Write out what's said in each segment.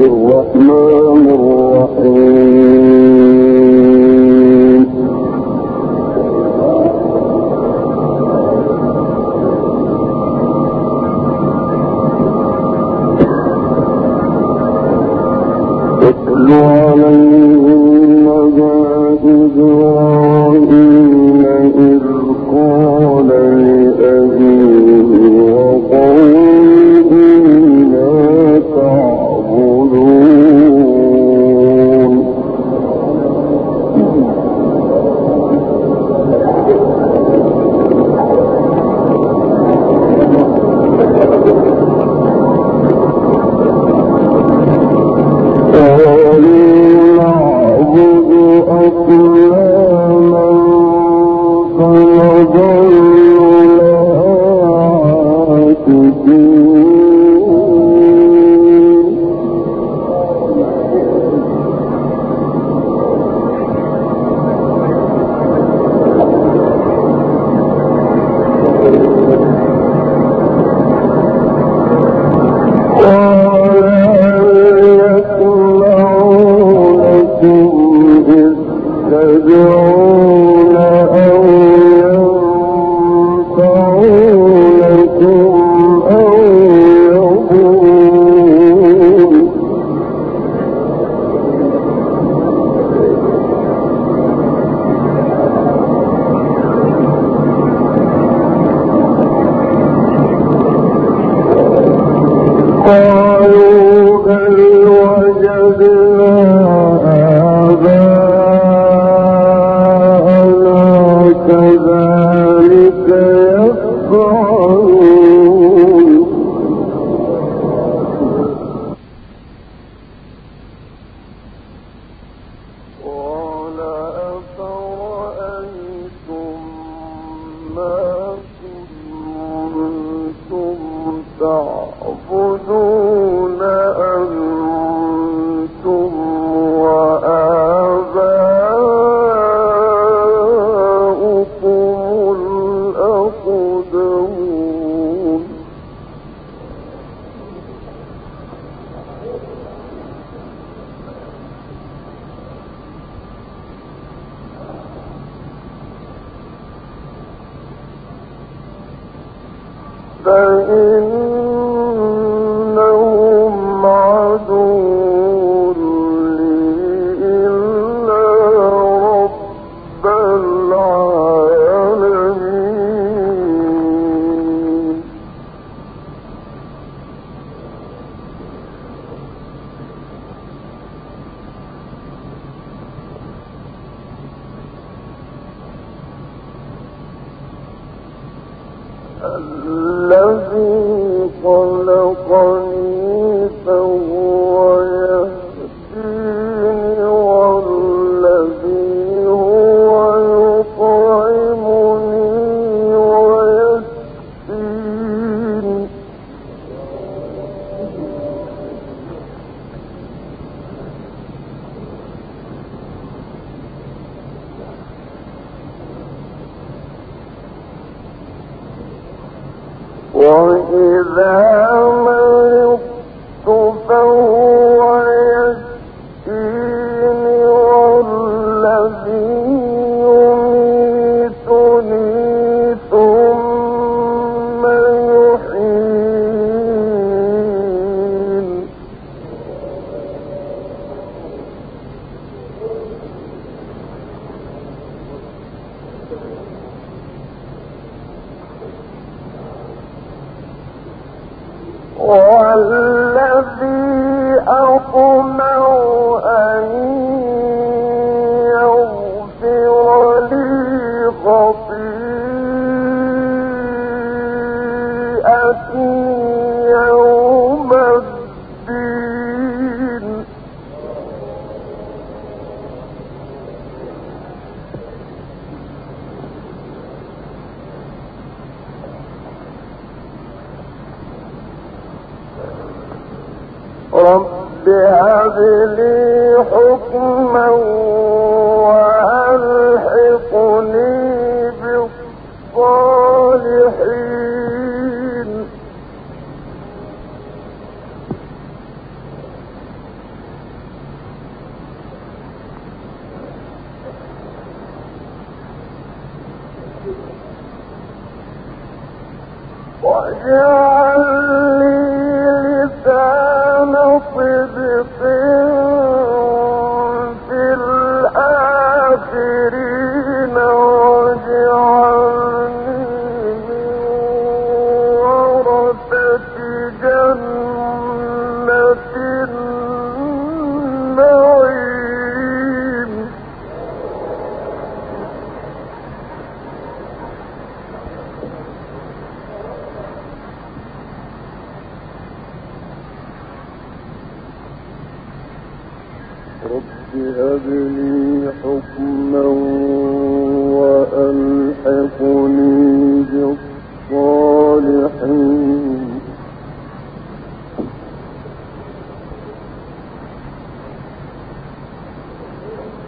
الرحمن الرحيم. وأدخلي في الصالحين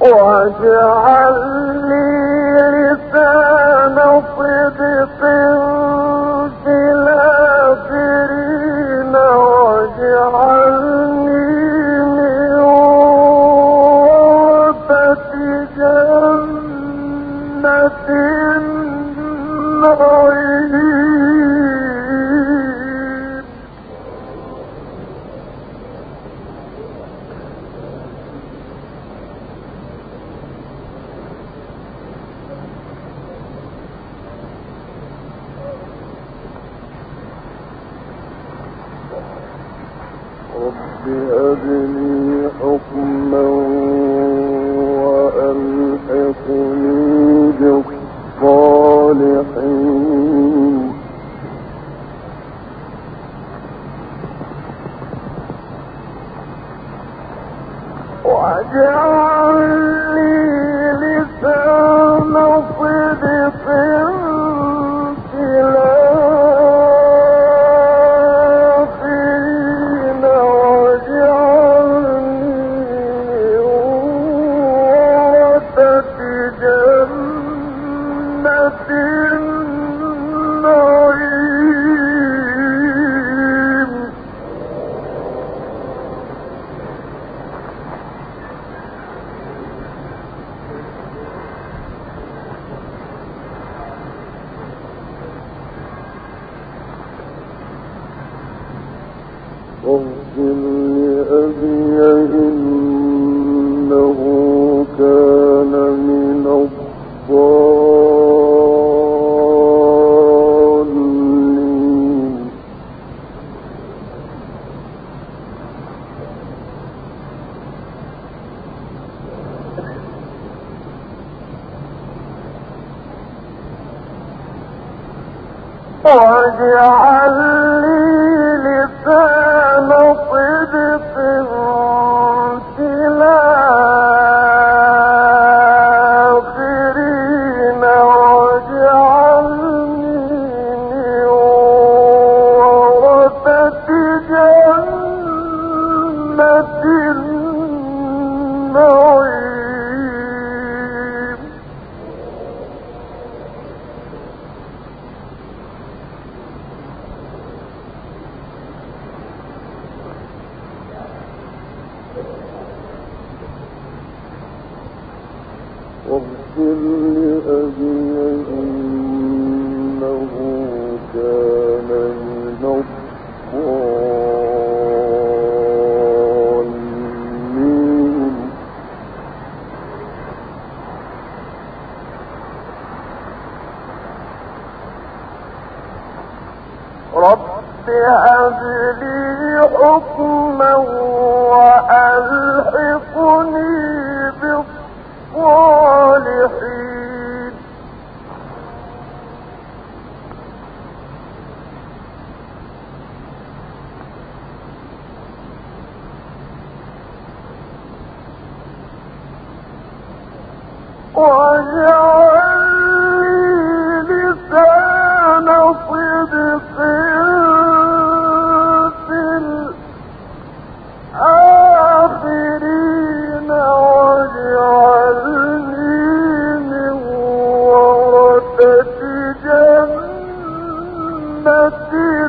واجعل التي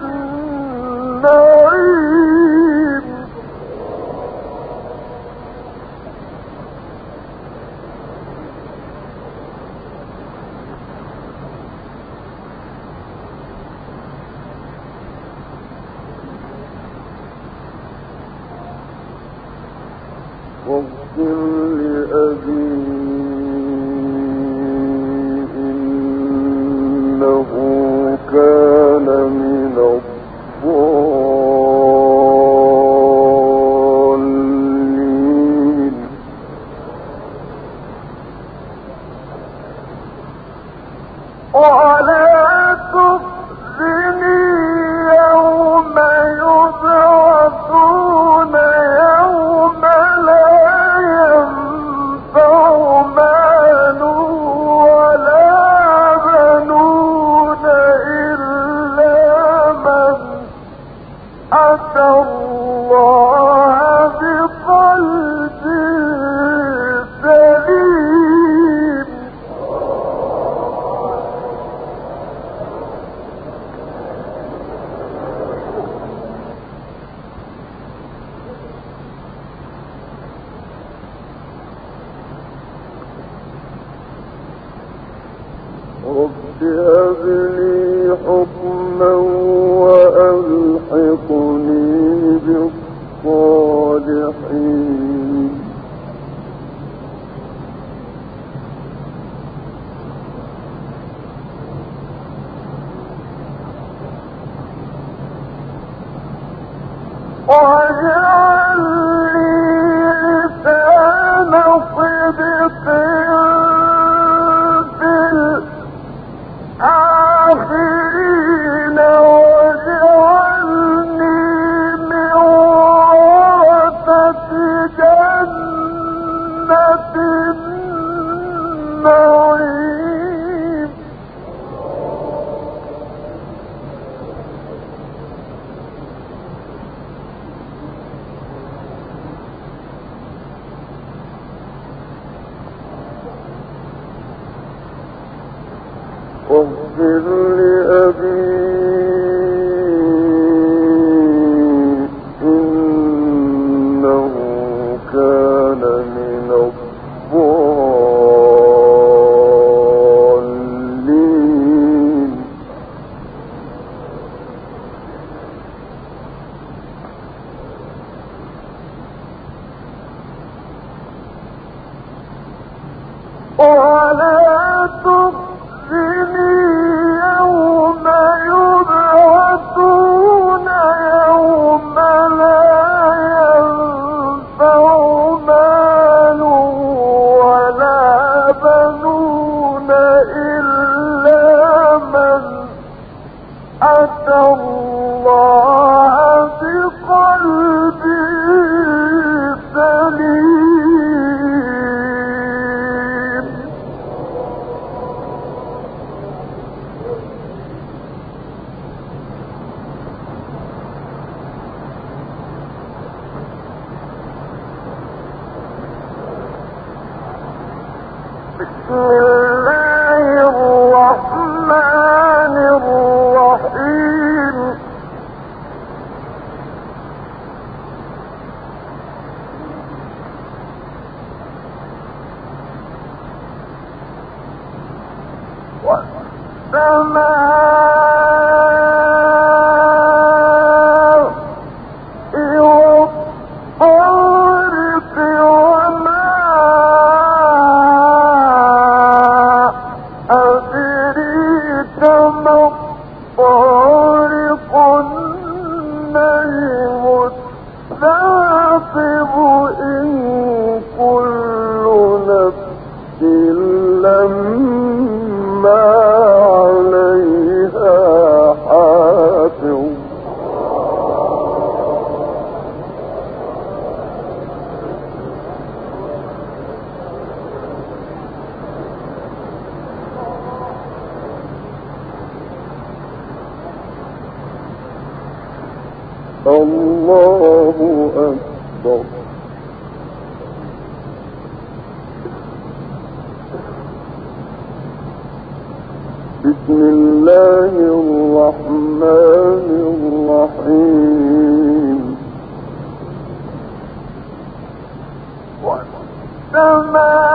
لما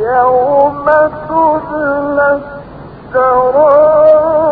يوم تبلى السرائر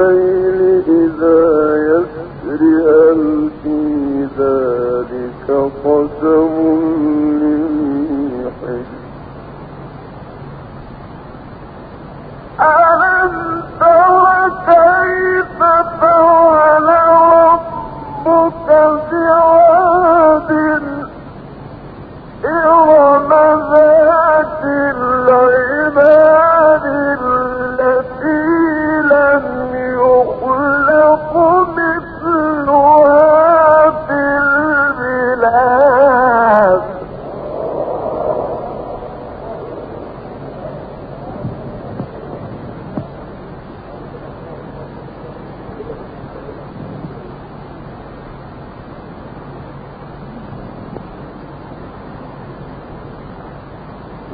الذي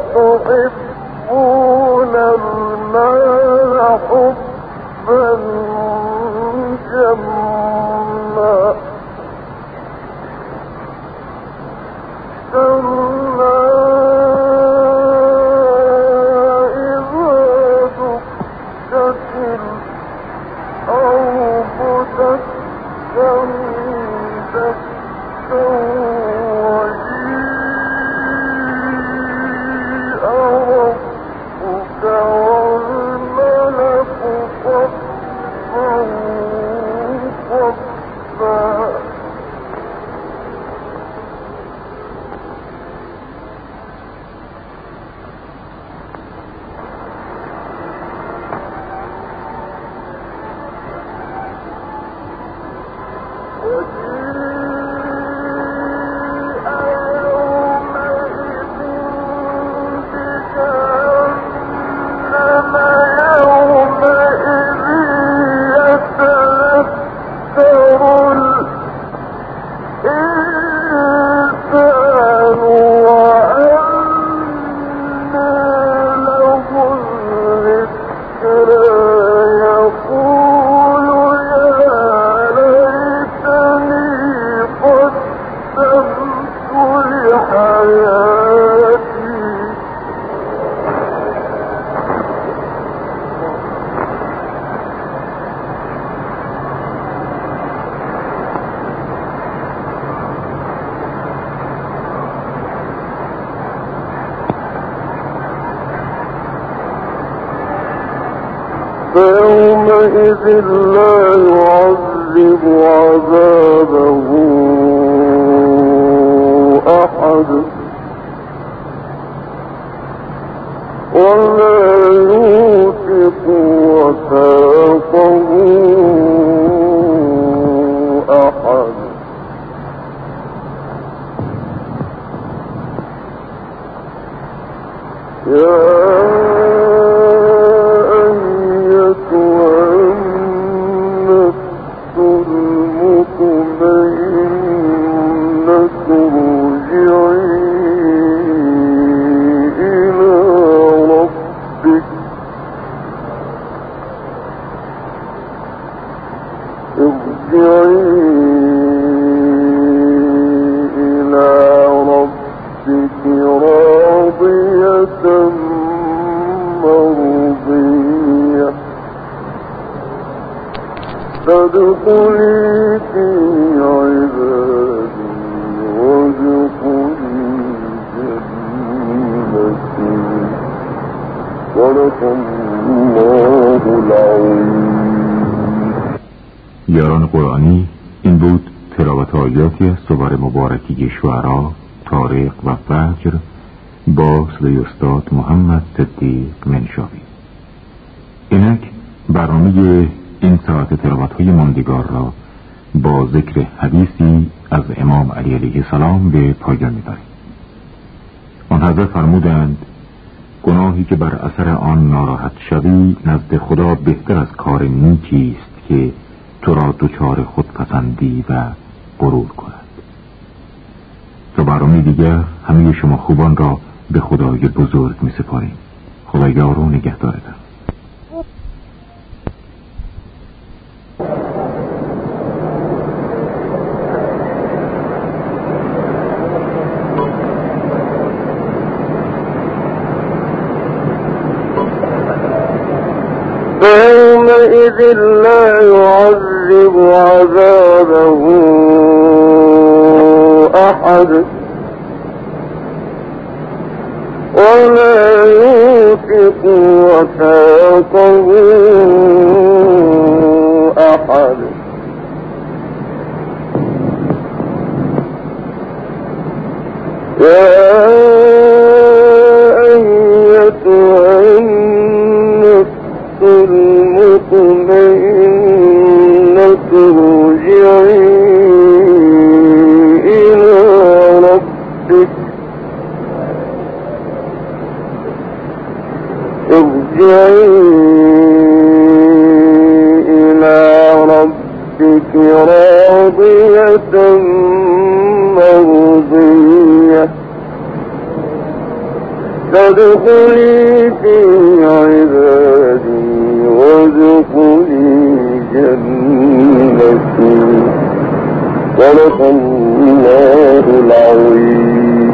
Oh. Yes. الله یاران قرآنی این بود تلاوت آیاتی از سور مبارکه شعرا طارق و فجر با صدای استاد محمد صدیق منشاوی. اینک برنامه این ساعت تلاوت های ماندگار را با ذکر حدیثی از امام علی علیه السلام به پایان می‌بریم. آن حضرت فرمودند گناهی که بر اثر آن ناراحت شوی نزد خدا بهتر از کار نیکی است که تو را دچار خودپسندی و غرور کند. تا برنامه دیگر همه شما خوبان را به خدای بزرگ می سپاریم خدایار و نگهدارتم لا يعذب عذابه أحد ولا يوثق وثاقه ربك راضية مرضية فادخلي في عبادي وادخلي جنتي. صدق الله العظيم.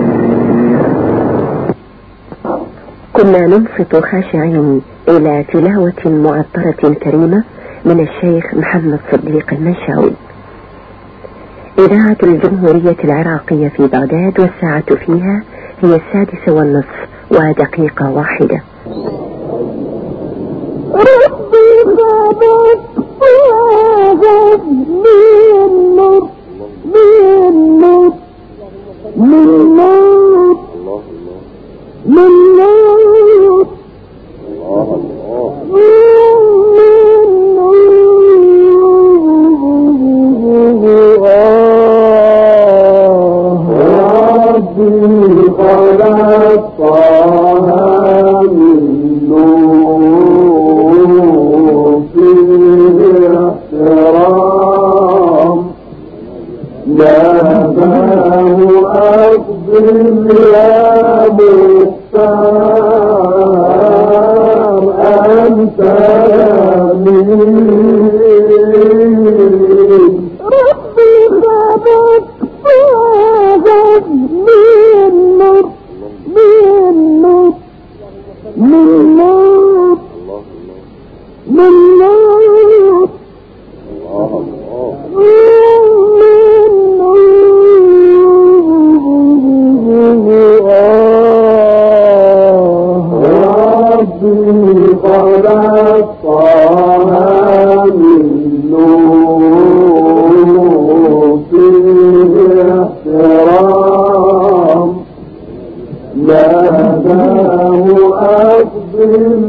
كنا ننصت خاشعين إلى تلاوة معطرة كريمة من الشيخ محمد صديق المنشاوي إذاعة الجمهورية العراقية في بغداد والساعة فيها هي السادسة والنصف ودقيقة واحدة. ربي خبط من نور من من من نور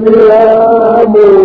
أقبل